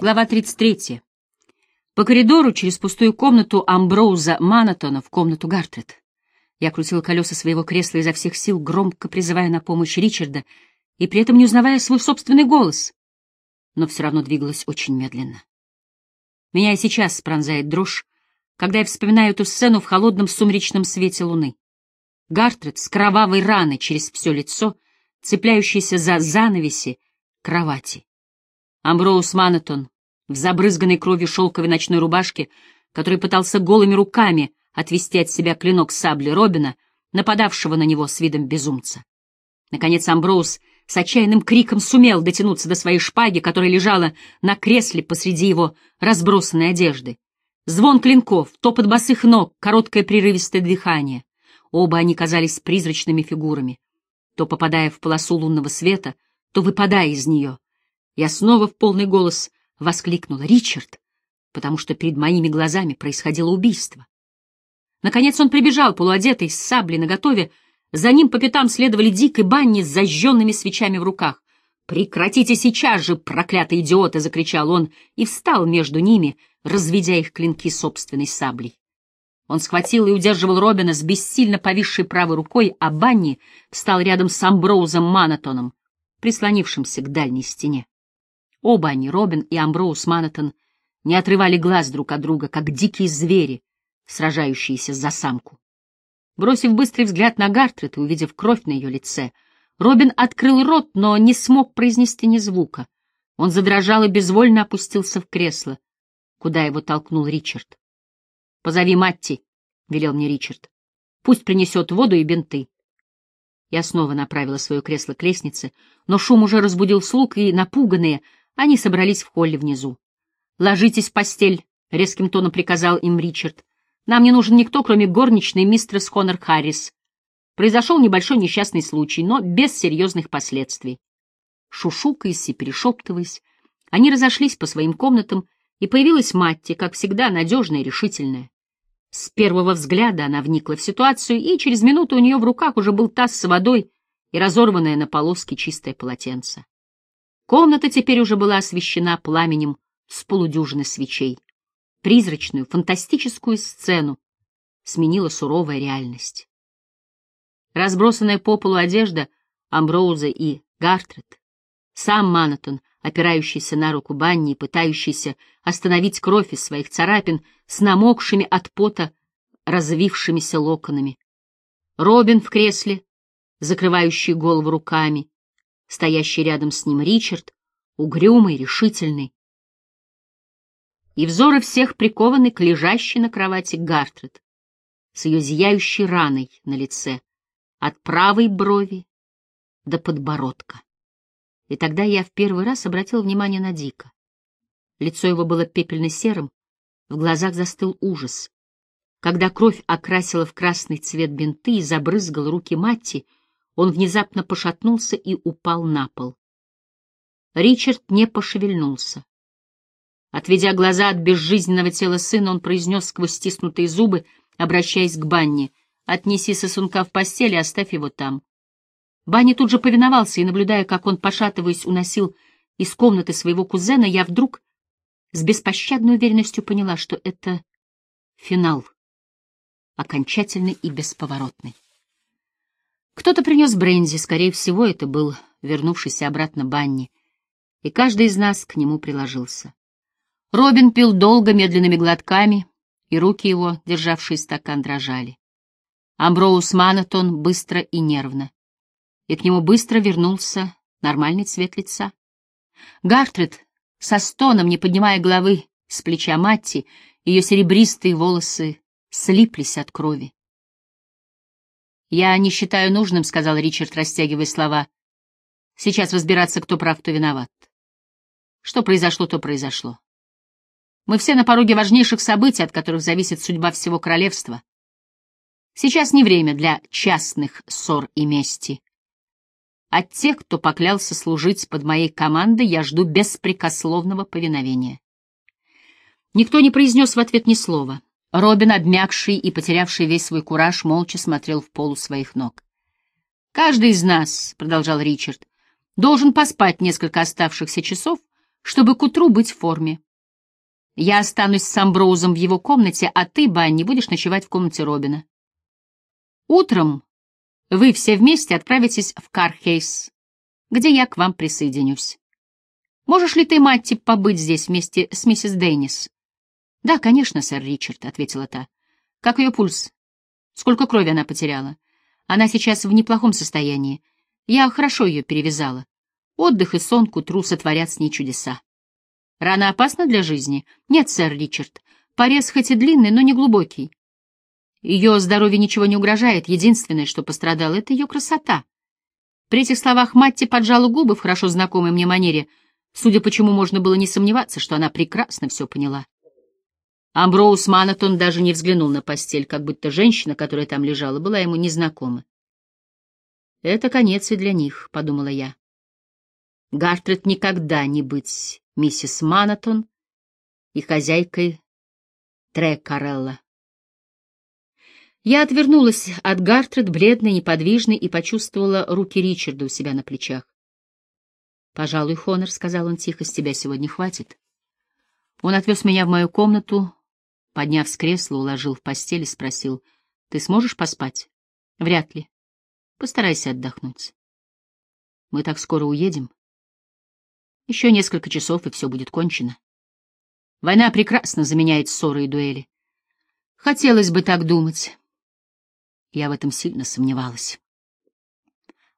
Глава 33. По коридору через пустую комнату Амброуза Манатона в комнату Гартрет. Я крутила колеса своего кресла изо всех сил, громко призывая на помощь Ричарда, и при этом не узнавая свой собственный голос, но все равно двигалась очень медленно. Меня и сейчас пронзает дрожь, когда я вспоминаю эту сцену в холодном сумеречном свете луны. Гартрет с кровавой раной через все лицо, цепляющийся за занавеси кровати. Амброуз Манатон в забрызганной кровью шелковой ночной рубашке, который пытался голыми руками отвести от себя клинок сабли Робина, нападавшего на него с видом безумца. Наконец Амброуз с отчаянным криком сумел дотянуться до своей шпаги, которая лежала на кресле посреди его разбросанной одежды. Звон клинков, топот босых ног, короткое прерывистое дыхание. Оба они казались призрачными фигурами, то попадая в полосу лунного света, то выпадая из нее — я снова в полный голос воскликнула «Ричард!», потому что перед моими глазами происходило убийство. Наконец он прибежал, полуодетый, с саблей наготове. За ним по пятам следовали Дик и Банни с зажженными свечами в руках. «Прекратите сейчас же, проклятые идиоты!» — закричал он и встал между ними, разведя их клинки собственной саблей. Он схватил и удерживал Робина с бессильно повисшей правой рукой, а Банни встал рядом с Амброузом Манатоном, прислонившимся к дальней стене. Оба они, Робин и Амброуз Манаттон, не отрывали глаз друг от друга, как дикие звери, сражающиеся за самку. Бросив быстрый взгляд на Гартрет и увидев кровь на ее лице, Робин открыл рот, но не смог произнести ни звука. Он задрожал и безвольно опустился в кресло, куда его толкнул Ричард. — Позови Матти, — велел мне Ричард. — Пусть принесет воду и бинты. Я снова направила свое кресло к лестнице, но шум уже разбудил слуг, и, напуганные, они собрались в холле внизу. «Ложитесь в постель», — резким тоном приказал им Ричард. «Нам не нужен никто, кроме горничной мистерс Хонор Харрис. Произошел небольшой несчастный случай, но без серьезных последствий». Шушукаясь и перешептываясь, они разошлись по своим комнатам, и появилась Матти, как всегда, надежная и решительная. С первого взгляда она вникла в ситуацию, и через минуту у нее в руках уже был таз с водой и разорванное на полоски чистое полотенце. Комната теперь уже была освещена пламенем с полудюжины свечей. Призрачную, фантастическую сцену сменила суровая реальность. Разбросанная по полу одежда Амброуза и Гартрет, сам Манатон, опирающийся на руку Банни и пытающийся остановить кровь из своих царапин с намокшими от пота развившимися локонами. Робин в кресле, закрывающий голову руками, стоящий рядом с ним Ричард, угрюмый, решительный. И взоры всех прикованы к лежащей на кровати Гартред с ее зияющей раной на лице, от правой брови до подбородка. И тогда я в первый раз обратил внимание на Дика. Лицо его было пепельно-серым, в глазах застыл ужас. Когда кровь окрасила в красный цвет бинты и забрызгал руки Матти, он внезапно пошатнулся и упал на пол. Ричард не пошевельнулся. Отведя глаза от безжизненного тела сына, он произнес сквозь стиснутые зубы, обращаясь к Банни, «Отнеси сосунка в постель и оставь его там». Банни тут же повиновался, и, наблюдая, как он, пошатываясь, уносил из комнаты своего кузена, я вдруг с беспощадной уверенностью поняла, что это финал, окончательный и бесповоротный. Кто-то принес бренди, скорее всего, это был вернувшийся обратно Банни, и каждый из нас к нему приложился. Робин пил долго, медленными глотками, и руки его, державшие стакан, дрожали. Амброуз Манатон быстро и нервно, и к нему быстро вернулся нормальный цвет лица. Гартрид со стоном, не поднимая головы с плеча Матти, ее серебристые волосы слиплись от крови. «Я не считаю нужным», — сказал Ричард, растягивая слова. «Сейчас разбираться, кто прав, кто виноват. Что произошло, то произошло. Мы все на пороге важнейших событий, от которых зависит судьба всего королевства. Сейчас не время для частных ссор и мести. От тех, кто поклялся служить под моей командой, я жду беспрекословного повиновения». Никто не произнес в ответ ни слова. Робин, обмякший и потерявший весь свой кураж, молча смотрел в полу своих ног. «Каждый из нас, — продолжал Ричард, — должен поспать несколько оставшихся часов, чтобы к утру быть в форме. Я останусь с Амброузом в его комнате, а ты, Банни, будешь ночевать в комнате Робина. Утром вы все вместе отправитесь в Кархейс, где я к вам присоединюсь. Можешь ли ты, Матти, побыть здесь вместе с миссис Деннис? — Да, конечно, сэр Ричард, — ответила та. — Как ее пульс? Сколько крови она потеряла? Она сейчас в неплохом состоянии. Я хорошо ее перевязала. Отдых и сон к утру сотворят с ней чудеса. Рана опасна для жизни? Нет, сэр Ричард. Порез хоть и длинный, но не глубокий. Ее здоровью ничего не угрожает. Единственное, что пострадало, — это ее красота. При этих словах Матти поджала губы в хорошо знакомой мне манере, судя по чему можно было не сомневаться, что она прекрасно все поняла. Амброуз Манатон даже не взглянул на постель, как будто женщина, которая там лежала, была ему незнакома. «Это конец и для них», — подумала я. Гартред никогда не быть миссис Манатон и хозяйкой Трекарелла. Я отвернулась от Гартред, бледной, неподвижной, и почувствовала руки Ричарда у себя на плечах. «Пожалуй, Хонор», — сказал он тихо, — «с тебя сегодня хватит». Он отвез меня в мою комнату, подняв с кресла, уложил в постель и спросил, «Ты сможешь поспать?» «Вряд ли. Постарайся отдохнуть». «Мы так скоро уедем?» «Еще несколько часов, и все будет кончено». Война прекрасно заменяет ссоры и дуэли. Хотелось бы так думать. Я в этом сильно сомневалась.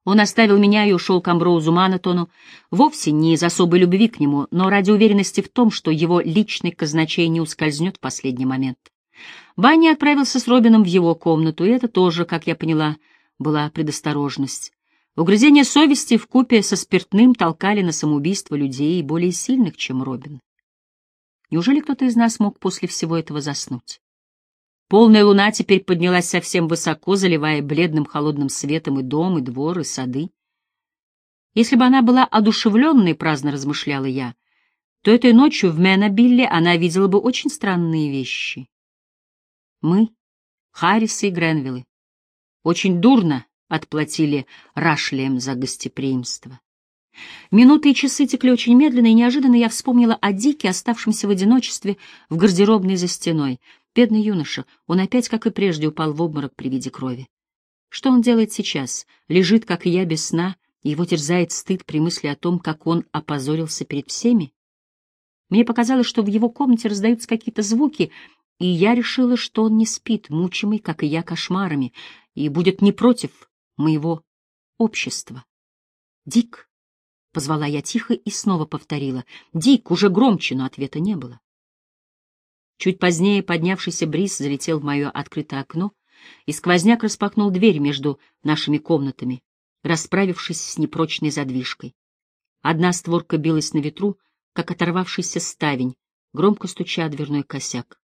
Он оставил меня и ушел к Амброузу Манатону, вовсе не из особой любви к нему, но ради уверенности в том, что его личный казначей не ускользнет в последний момент. Банни отправился с Робином в его комнату, и это тоже, как я поняла, была предосторожность. Угрызения совести в купе со спиртным толкали на самоубийство людей более сильных, чем Робин. Неужели кто-то из нас мог после всего этого заснуть? Полная луна теперь поднялась совсем высоко, заливая бледным холодным светом и дом, и двор, и сады. Если бы она была одушевленной, праздно размышляла я, то этой ночью в Менобилле она видела бы очень странные вещи. Мы, Харрисы и Гренвиллы, очень дурно отплатили Рашлием за гостеприимство. Минуты и часы текли очень медленно, и неожиданно я вспомнила о Дике, оставшемся в одиночестве в гардеробной за стеной — Бедный юноша, он опять, как и прежде, упал в обморок при виде крови. Что он делает сейчас? Лежит, как и я, без сна, и его терзает стыд при мысли о том, как он опозорился перед всеми? Мне показалось, что в его комнате раздаются какие-то звуки, и я решила, что он не спит, мучимый, как и я, кошмарами, и будет не против моего общества. «Дик!» — позвала я тихо и снова повторила. «Дик!» уже громче, но ответа не было. Чуть позднее поднявшийся бриз залетел в мое открытое окно, и сквозняк распахнул дверь между нашими комнатами, расправившись с непрочной задвижкой. Одна створка билась на ветру, как оторвавшийся ставень, громко стуча о дверной косяк.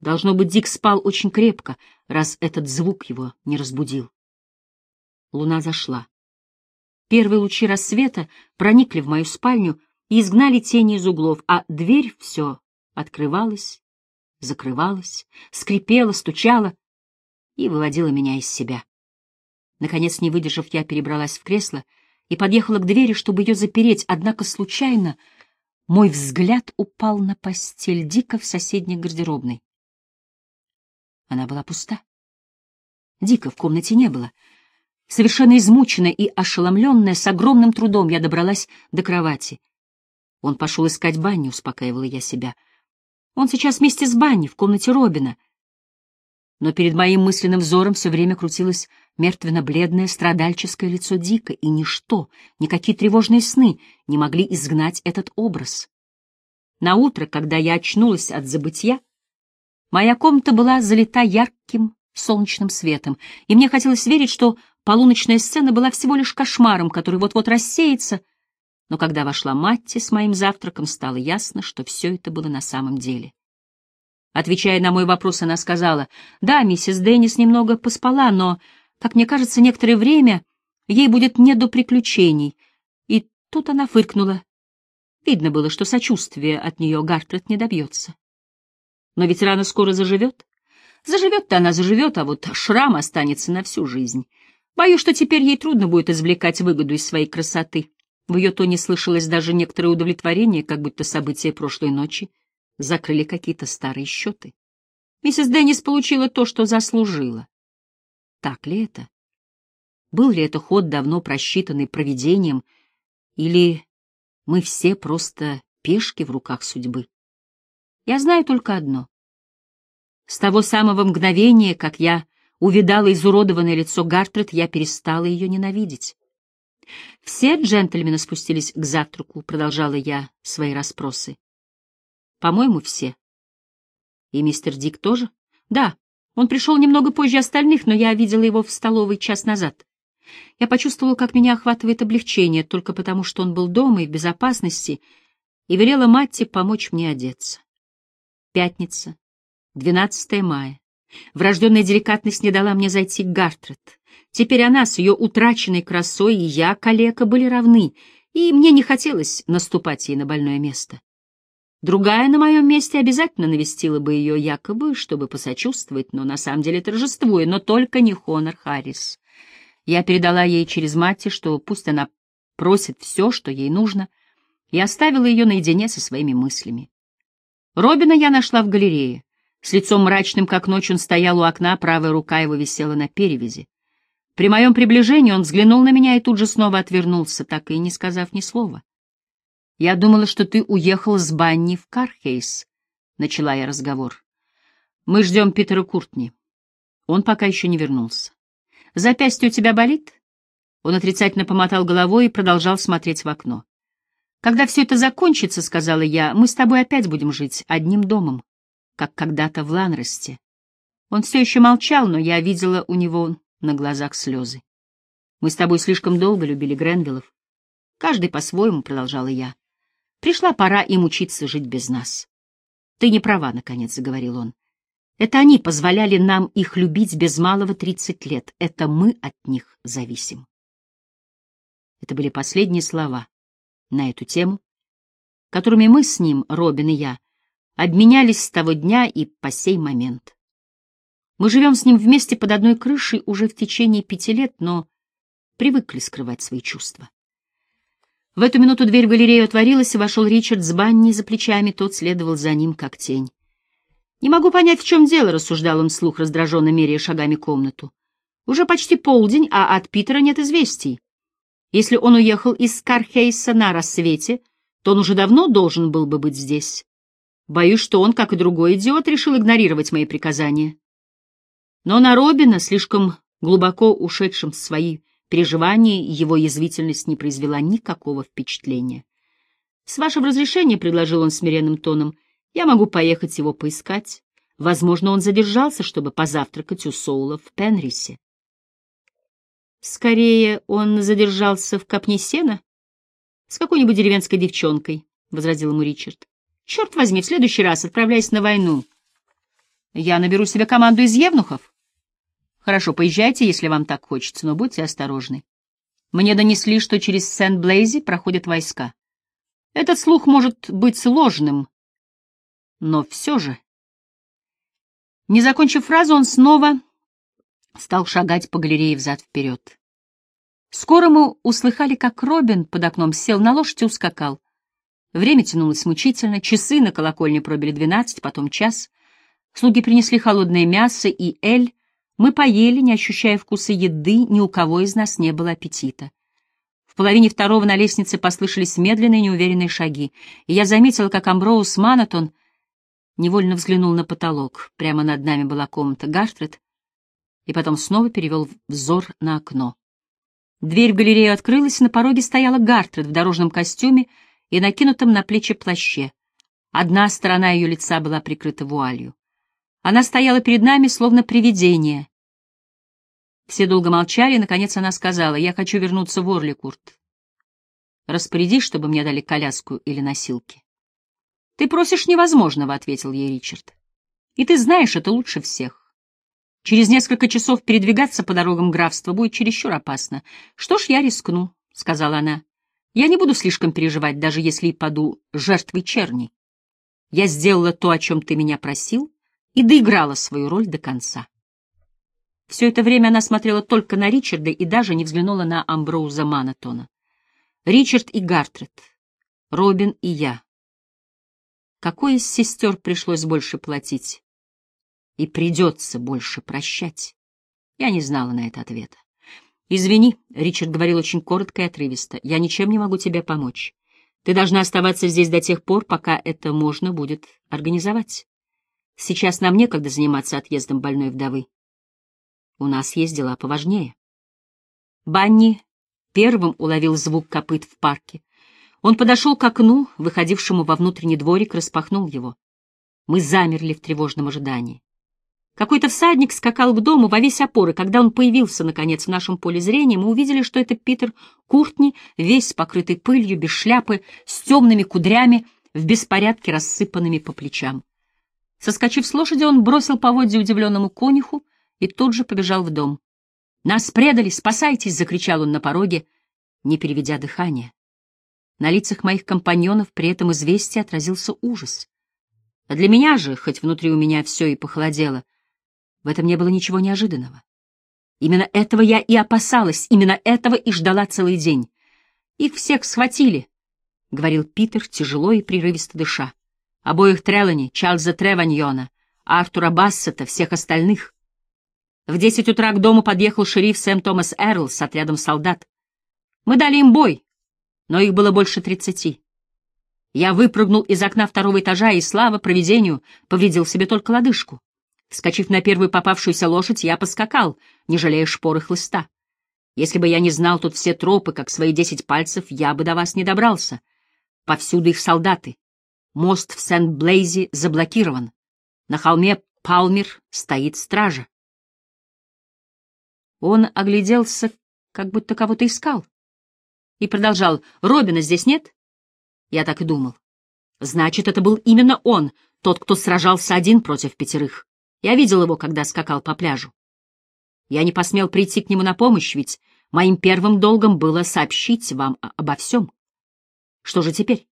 Должно быть, Дик спал очень крепко, раз этот звук его не разбудил. Луна зашла. Первые лучи рассвета проникли в мою спальню и изгнали тени из углов, а дверь все открывалась закрывалась, скрипела, стучала и выводила меня из себя. Наконец, не выдержав, я перебралась в кресло и подъехала к двери, чтобы ее запереть, однако случайно мой взгляд упал на постель Дика в соседней гардеробной. Она была пуста. Дика в комнате не было. Совершенно измученная и ошеломленная, с огромным трудом я добралась до кровати. Он пошел искать баню, успокаивала я себя — он сейчас вместе с Банни в комнате Робина. Но перед моим мысленным взором все время крутилось мертвенно-бледное страдальческое лицо Дика, и ничто, никакие тревожные сны не могли изгнать этот образ. На утро, когда я очнулась от забытья, моя комната была залита ярким солнечным светом, и мне хотелось верить, что полуночная сцена была всего лишь кошмаром, который вот-вот рассеется — но когда вошла Матти с моим завтраком, стало ясно, что все это было на самом деле. Отвечая на мой вопрос, она сказала, «Да, миссис Деннис немного поспала, но, как мне кажется, некоторое время ей будет не до приключений». И тут она фыркнула. Видно было, что сочувствия от нее Гартрет не добьется. Но ведь рана скоро заживет. Заживет-то она заживет, а вот шрам останется на всю жизнь. Боюсь, что теперь ей трудно будет извлекать выгоду из своей красоты. В ее тоне слышалось даже некоторое удовлетворение, как будто события прошлой ночи закрыли какие-то старые счеты. Миссис Деннис получила то, что заслужила. Так ли это? Был ли это ход давно просчитанный провидением, или мы все просто пешки в руках судьбы? Я знаю только одно. С того самого мгновения, как я увидала изуродованное лицо Гартрет, я перестала ее ненавидеть. Все джентльмены спустились к завтраку, продолжала я свои расспросы. По-моему, все. И мистер Дик тоже? Да, он пришел немного позже остальных, но я видела его в столовой час назад. Я почувствовала, как меня охватывает облегчение, только потому, что он был дома и в безопасности, и велела Матти помочь мне одеться. Пятница, 12 мая. Врожденная деликатность не дала мне зайти к Гартрет. Теперь она с ее утраченной красой и я, калека, были равны, и мне не хотелось наступать ей на больное место. Другая на моем месте обязательно навестила бы ее якобы, чтобы посочувствовать, но на самом деле торжествуя, но только не Хонор Харрис. Я передала ей через мать, что пусть она просит все, что ей нужно, и оставила ее наедине со своими мыслями. Робина я нашла в галерее. С лицом мрачным, как ночь, он стоял у окна, правая рука его висела на перевязи. При моем приближении он взглянул на меня и тут же снова отвернулся, так и не сказав ни слова. «Я думала, что ты уехал с Банни в Кархейс», — начала я разговор. «Мы ждем Питера Куртни. Он пока еще не вернулся. Запястье у тебя болит?» Он отрицательно помотал головой и продолжал смотреть в окно. «Когда все это закончится, — сказала я, — мы с тобой опять будем жить одним домом, как когда-то в Ланросте». Он все еще молчал, но я видела у него на глазах слезы. «Мы с тобой слишком долго любили Гренвиллов. Каждый по-своему, — продолжала я. Пришла пора им учиться жить без нас. Ты не права, — наконец заговорил он. Это они позволяли нам их любить без малого тридцать лет. Это мы от них зависим. Это были последние слова на эту тему, которыми мы с ним, Робин и я, обменялись с того дня и по сей момент. Мы живем с ним вместе под одной крышей уже в течение пяти лет, но привыкли скрывать свои чувства. В эту минуту дверь в галерею отворилась, и вошел Ричард с Банни за плечами, тот следовал за ним, как тень. «Не могу понять, в чем дело», — рассуждал он вслух, раздраженно меряя шагами комнату. «Уже почти полдень, а от Питера нет известий. Если он уехал из Кархейса на рассвете, то он уже давно должен был бы быть здесь. Боюсь, что он, как и другой идиот, решил игнорировать мои приказания». Но на Робина, слишком глубоко ушедшим в свои переживания, его язвительность не произвела никакого впечатления. «С вашего разрешения», — предложил он смиренным тоном, — «я могу поехать его поискать. Возможно, он задержался, чтобы позавтракать у Соула в Пенрисе». «Скорее, он задержался в копне сена с какой-нибудь деревенской девчонкой», — возразил ему Ричард. «Черт возьми, в следующий раз, отправляясь на войну, я наберу себе команду из евнухов. Хорошо, поезжайте, если вам так хочется, но будьте осторожны. Мне донесли, что через Сент-Блейзи проходят войска. Этот слух может быть сложным, но все же... Не закончив фразу, он снова стал шагать по галерее взад-вперед. Скоро мы услыхали, как Робин под окном сел на лошадь и ускакал. Время тянулось мучительно, часы на колокольне пробили двенадцать, потом час. Слуги принесли холодное мясо и эль. Мы поели, не ощущая вкуса еды, ни у кого из нас не было аппетита. В половине второго на лестнице послышались медленные неуверенные шаги, и я заметила, как Амброуз Манатон невольно взглянул на потолок. Прямо над нами была комната Гартрет, и потом снова перевел взор на окно. Дверь в галерею открылась, и на пороге стояла Гартрет в дорожном костюме и накинутом на плечи плаще. Одна сторона ее лица была прикрыта вуалью. Она стояла перед нами, словно привидение. Все долго молчали, и, наконец, она сказала, «Я хочу вернуться в Орликурт. Распорядись, чтобы мне дали коляску или носилки». «Ты просишь невозможного», — ответил ей Ричард. «И ты знаешь это лучше всех. Через несколько часов передвигаться по дорогам графства будет чересчур опасно. Что ж, я рискну», — сказала она. «Я не буду слишком переживать, даже если и паду жертвой черни. Я сделала то, о чем ты меня просил, и доиграла свою роль до конца. Все это время она смотрела только на Ричарда и даже не взглянула на Амброуза Манатона. Ричард и Гартрет, Робин и я. Какой из сестер пришлось больше платить? И придется больше прощать? Я не знала на это ответа. «Извини», — Ричард говорил очень коротко и отрывисто, — «я ничем не могу тебе помочь. Ты должна оставаться здесь до тех пор, пока это можно будет организовать. Сейчас нам некогда заниматься отъездом больной вдовы. У нас есть дела поважнее». Банни первым уловил звук копыт в парке. Он подошел к окну, выходившему во внутренний дворик, распахнул его. Мы замерли в тревожном ожидании. Какой-то всадник скакал к дому во весь опор, и когда он появился, наконец, в нашем поле зрения, мы увидели, что это Питер Куртни, весь покрытый пылью, без шляпы, с темными кудрями, в беспорядке рассыпанными по плечам. Соскочив с лошади, он бросил поводья удивленному конюху и тут же побежал в дом. «Нас предали! Спасайтесь!» — закричал он на пороге, не переведя дыхание. На лицах моих компаньонов при этом известие отразился ужас. А для меня же, хоть внутри у меня все и похолодело, в этом не было ничего неожиданного. Именно этого я и опасалась, именно этого и ждала целый день. Их всех схватили, — говорил Питер, тяжело и прерывисто дыша. Обоих Трелани, Чарльза Треваньона, Артура Бассета, всех остальных. В десять утра к дому подъехал шериф Сэм Томас Эрл с отрядом солдат. Мы дали им бой, но их было больше тридцати. Я выпрыгнул из окна второго этажа и, слава провидению, повредил себе только лодыжку. Вскочив на первую попавшуюся лошадь, я поскакал, не жалея шпор и хлыста. Если бы я не знал тут все тропы, как свои десять пальцев, я бы до вас не добрался. Повсюду их солдаты. Мост в Сент-Блейзе заблокирован. На холме Палмер стоит стража. Он огляделся, как будто кого-то искал. И продолжал. «Робина здесь нет?» Я так и думал. Значит, это был именно он, тот, кто сражался один против пятерых. Я видел его, когда скакал по пляжу. Я не посмел прийти к нему на помощь, ведь моим первым долгом было сообщить вам обо всем. Что же теперь?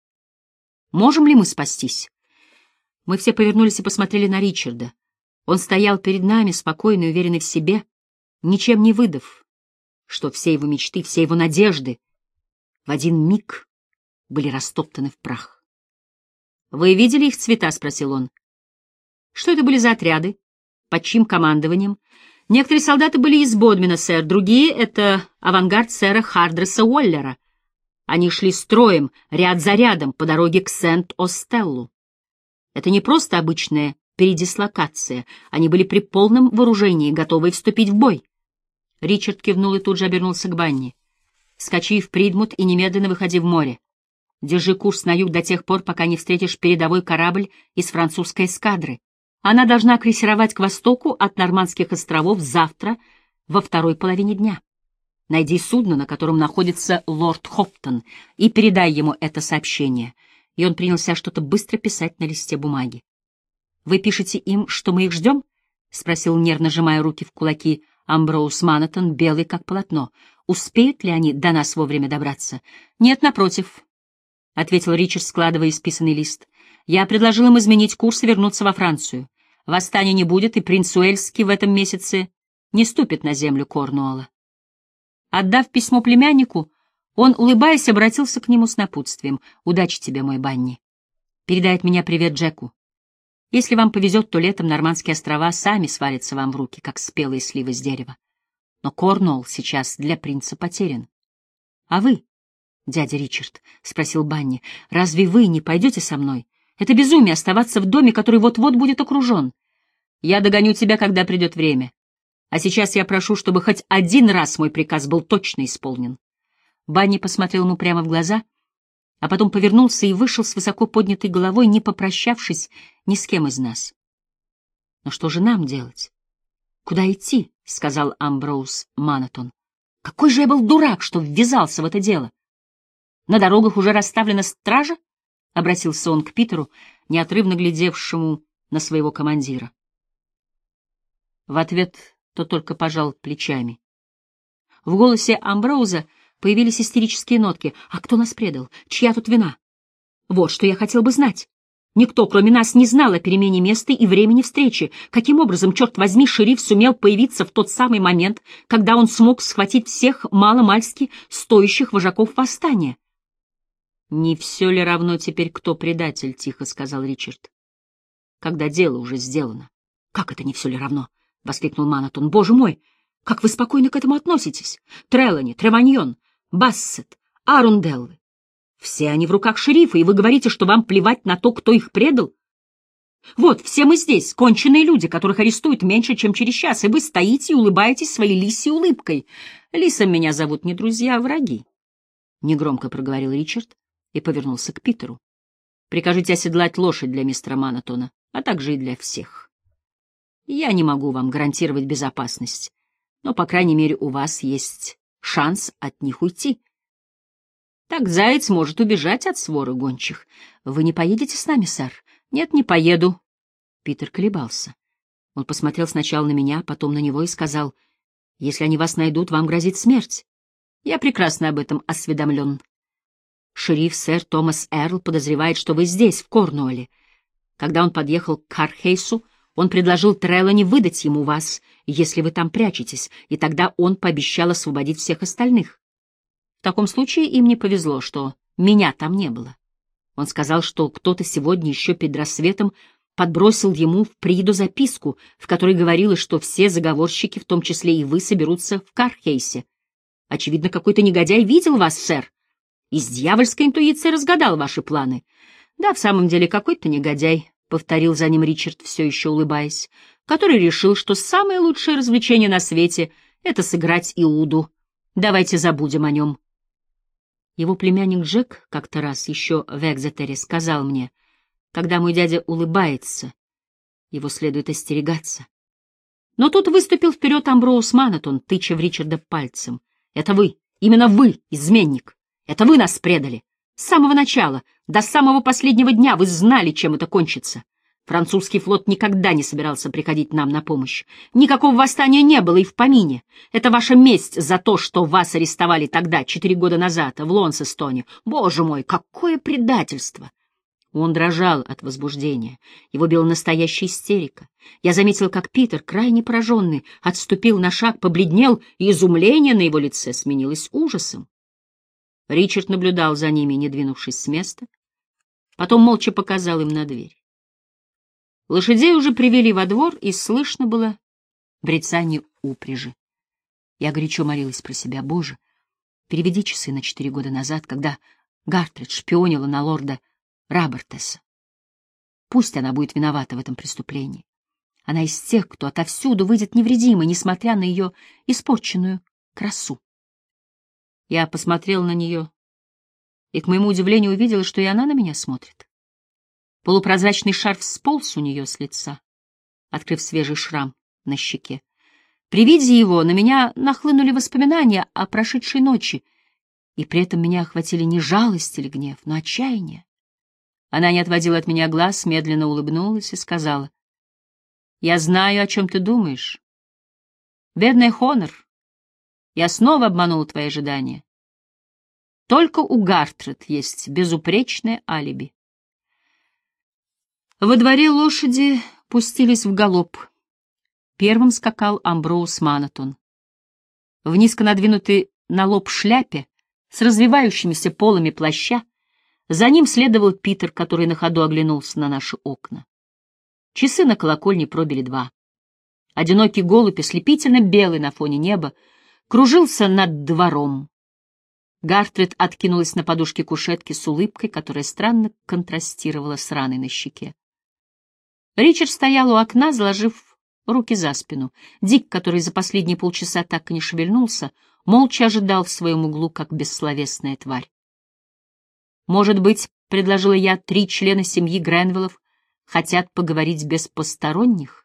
Можем ли мы спастись? Мы все повернулись и посмотрели на Ричарда. Он стоял перед нами, спокойный, уверенный в себе, ничем не выдав, что все его мечты, все его надежды в один миг были растоптаны в прах. «Вы видели их цвета?» — спросил он. Что это были за отряды? Под чьим командованием? Некоторые солдаты были из Бодмина, сэр, другие — это авангард сэра Хардреса Уоллера. Они шли строем, ряд за рядом, по дороге к Сент-Остеллу. Это не просто обычная передислокация, они были при полном вооружении, готовые вступить в бой. Ричард кивнул и тут же обернулся к Банни. «Скачи в Придмут и немедленно выходи в море. Держи курс на юг до тех пор, пока не встретишь передовой корабль из французской эскадры. Она должна крейсеровать к востоку от Нормандских островов завтра во второй половине дня. Найди судно, на котором находится лорд Хоптон, и передай ему это сообщение. И он принялся что-то быстро писать на листе бумаги. «Вы пишете им, что мы их ждем?» — спросил, нервно сжимая руки в кулаки, Амброуз Маннетон, белый как полотно. «Успеют ли они до нас вовремя добраться?» «Нет, напротив», — ответил Ричард, складывая исписанный лист. «Я предложил им изменить курс и вернуться во Францию. Восстания не будет, и принц Уэльский в этом месяце не ступит на землю Корнуолла. Отдав письмо племяннику, он, улыбаясь, обратился к нему с напутствием. «Удачи тебе, мой Банни. Передай меня привет Джеку. Если вам повезет, то летом Нормандские острова сами свалятся вам в руки, как спелые сливы с дерева. Но Корнуолл сейчас для принца потерян. А вы, дядя Ричард, — спросил Банни, — разве вы не пойдете со мной? Это безумие оставаться в доме, который вот-вот будет окружен. Я догоню тебя, когда придет время. А сейчас я прошу, чтобы хоть один раз мой приказ был точно исполнен. Банни посмотрел ему прямо в глаза, а потом повернулся и вышел с высоко поднятой головой, не попрощавшись ни с кем из нас. Но что же нам делать? Куда идти? — сказал Амброуз Манатон. Какой же я был дурак, что ввязался в это дело! На дорогах уже расставлена стража? — обратился он к Питеру, неотрывно глядевшему на своего командира. В ответ то только пожал плечами. В голосе Амброуза появились истерические нотки. «А кто нас предал? Чья тут вина?» «Вот что я хотел бы знать. Никто, кроме нас, не знал о перемене места и времени встречи. Каким образом, черт возьми, шериф сумел появиться в тот самый момент, когда он смог схватить всех маломальски стоящих вожаков восстания?» «Не все ли равно теперь, кто предатель?» — тихо сказал Ричард. «Когда дело уже сделано». «Как это не все ли равно?» — воскликнул Манатон. «Боже мой! Как вы спокойно к этому относитесь? Трелани, Треваньон, Бассет, Арунделлы. Все они в руках шерифа, и вы говорите, что вам плевать на то, кто их предал? Вот, все мы здесь, конченые люди, которых арестуют меньше, чем через час, и вы стоите и улыбаетесь своей лисьей улыбкой. Лисом меня зовут не друзья, а враги. Негромко проговорил Ричард и повернулся к Питеру. Прикажите оседлать лошадь для мистера Манатона, а также и для всех. Я не могу вам гарантировать безопасность, но, по крайней мере, у вас есть шанс от них уйти. Так заяц может убежать от своры гончих. Вы не поедете с нами, сэр? Нет, не поеду. Питер колебался. Он посмотрел сначала на меня, потом на него и сказал, «Если они вас найдут, вам грозит смерть. Я прекрасно об этом осведомлен. Шериф сэр Томас Эрл подозревает, что вы здесь, в Корнуолле. Когда он подъехал к Кархейсу, он предложил Треллани выдать ему вас, если вы там прячетесь, и тогда он пообещал освободить всех остальных. В таком случае им не повезло, что меня там не было. Он сказал, что кто-то сегодня еще перед рассветом подбросил ему в приду записку, в которой говорилось, что все заговорщики, в том числе и вы, соберутся в Кархейсе. Очевидно, какой-то негодяй видел вас, сэр, и с дьявольской интуицией разгадал ваши планы. Да, в самом деле, какой-то негодяй, — повторил за ним Ричард, все еще улыбаясь, который решил, что самое лучшее развлечение на свете — это сыграть Иуду. Давайте забудем о нем. Его племянник Джек как-то раз еще в Экзетере сказал мне, когда мой дядя улыбается, его следует остерегаться. Но тут выступил вперед Амброуз Манатон, тыча в Ричарда пальцем. «Это вы, именно вы, изменник! Это вы нас предали! С самого начала, до самого последнего дня вы знали, чем это кончится. Французский флот никогда не собирался приходить нам на помощь. Никакого восстания не было и в помине. Это ваша месть за то, что вас арестовали тогда, четыре года назад, в Лонсестоне. Боже мой, какое предательство! Он дрожал от возбуждения. Его била настоящая истерика. Я заметил, как Питер, крайне пораженный, отступил на шаг, побледнел, и изумление на его лице сменилось ужасом. Ричард наблюдал за ними, не двинувшись с места. Потом молча показал им на дверь. Лошадей уже привели во двор, и слышно было брецание упряжи. Я горячо молилась про себя. Боже, переведи часы на четыре года назад, когда Гартрид шпионила на лорда Рабертеса. Пусть она будет виновата в этом преступлении. Она из тех, кто отовсюду выйдет невредимой, несмотря на ее испорченную красу. Я посмотрел на нее и, к моему удивлению, увидела, что и она на меня смотрит. Полупрозрачный шарф сполз у нее с лица, открыв свежий шрам на щеке. При виде его на меня нахлынули воспоминания о прошедшей ночи, и при этом меня охватили не жалость или гнев, но отчаяние. Она не отводила от меня глаз, медленно улыбнулась и сказала, «Я знаю, о чем ты думаешь. Бедный Хонор, я снова обманул твои ожидания. Только у Гартред есть безупречное алиби. Во дворе лошади пустились в галоп. Первым скакал Амброуз Манатон. В низко надвинутой на лоб шляпе с развивающимися полами плаща за ним следовал Питер, который на ходу оглянулся на наши окна. Часы на колокольне пробили два. Одинокий голубь, ослепительно белый на фоне неба, кружился над двором. Гартрид откинулась на подушке кушетки с улыбкой, которая странно контрастировала с раной на щеке. Ричард стоял у окна, заложив руки за спину. Дик, который за последние полчаса так и не шевельнулся, молча ожидал в своем углу, как бессловесная тварь. «Может быть, — предложила я, — три члена семьи Гренвиллов хотят поговорить без посторонних?»